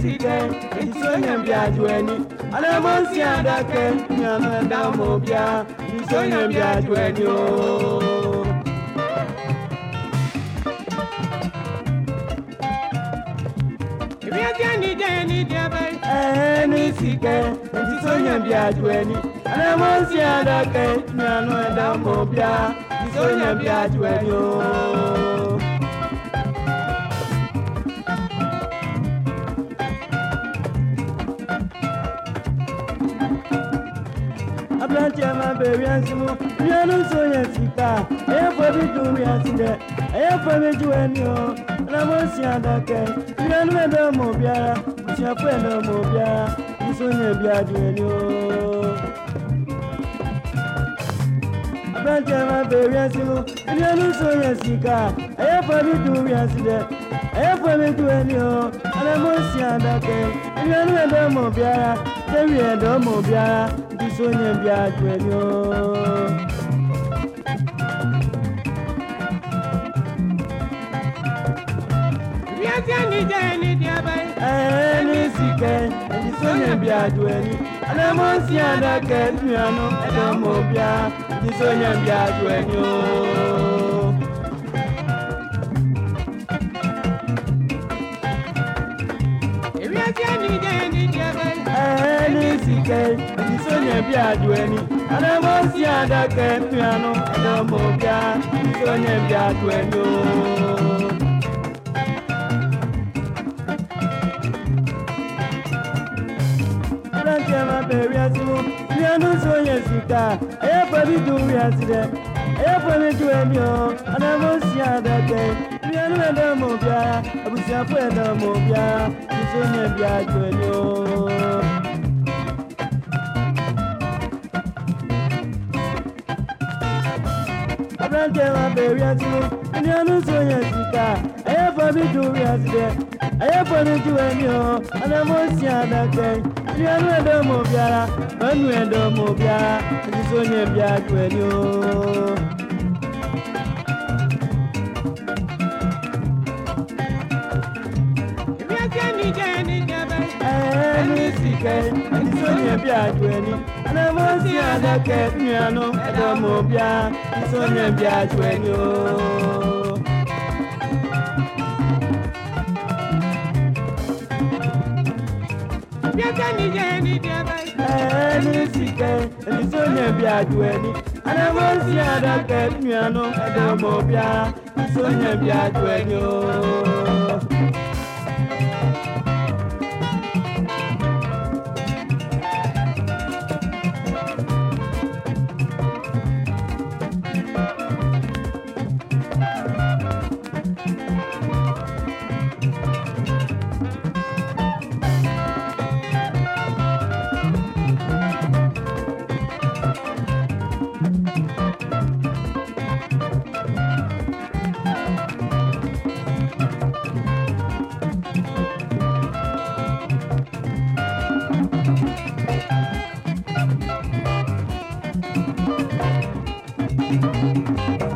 president nsonya mbiaju ani alamonsi adake nyama damo bia nsonya mbiaju ani o. Ebiakia ni jẹ ni jẹ bẹẹ. Ẹ ní sikẹ nsonya mbiaju ani alamonsi adake nyama damo bia nsonya mbiaju ani o. plenty of my baby and some piano so yes, I for me to be as there. I for me to any one. And I want to see another guy. Piano and a mobia, which I friend of mobia, this so will be at you. Plenty of my baby and some piano so yes, I for me to be as there. I for me to any one. And I want to see another guy. Piano and a mobia, every end of mobia sonye biagwe ni o. Ẹni sikẹ, ẹni sonye biagwe ni. Alẹ́mọ̀ you. I'm not ẹ̀dọ́mọ̀ bíà, ẹni sonye biagwe ni o. adake isonye bi adueni anamo si adake tuano adamo bia isonye bi adueni o. Ọlọ́jẹ́ máa bẹ̀rẹ̀ ẹ̀sùn bí ẹnu sọ yẹn sùtà ẹ̀yẹ́ pẹ̀lú dùn rí ẹ̀sìn rẹ̀ ẹ̀yẹ́ anamo si adake bí ẹnu ẹ̀dá mọ̀ bíà àbùsí isonye bi adueni o. kante wa bẹ̀rù ẹsẹ̀ ní ọlọ́sọ yẹn sika ẹ̀yẹ fọ́ mi dùn rí ẹsẹ̀ ẹ̀yẹ fọ́ mi ju ẹni o ọ̀nàmọ́ sí àdàkẹ́ ní ọlọ́ ẹ̀dọ́ mọ̀ biara ọ̀nù ẹ̀dọ́ mọ̀ biara ẹ̀sísọ́ yẹn bí a ju ẹni o. ẹni sìkẹ́ ẹni sọ́ni ẹbí àjò ẹni anamọ́ sí adakẹ́ nìyànú ẹ̀dọ́ mọ̀ bíà ẹni sọ́ni ẹbí àjò ẹni ooo. ẹni sìkẹ́ ẹni tó yẹ bí àjò ẹni adáwọ̀ sí àdàkẹ́ mìíràn ẹ̀dá ọmọ bíá ẹni tó yẹ bí àjò ẹni ooo. Thank you.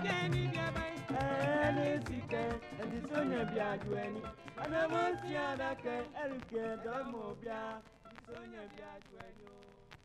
kɛ ɛdi so nya bia do ani anamo si adaka ɛri kɛ dɔmɔ bia ɛdi so nya bia do ani o.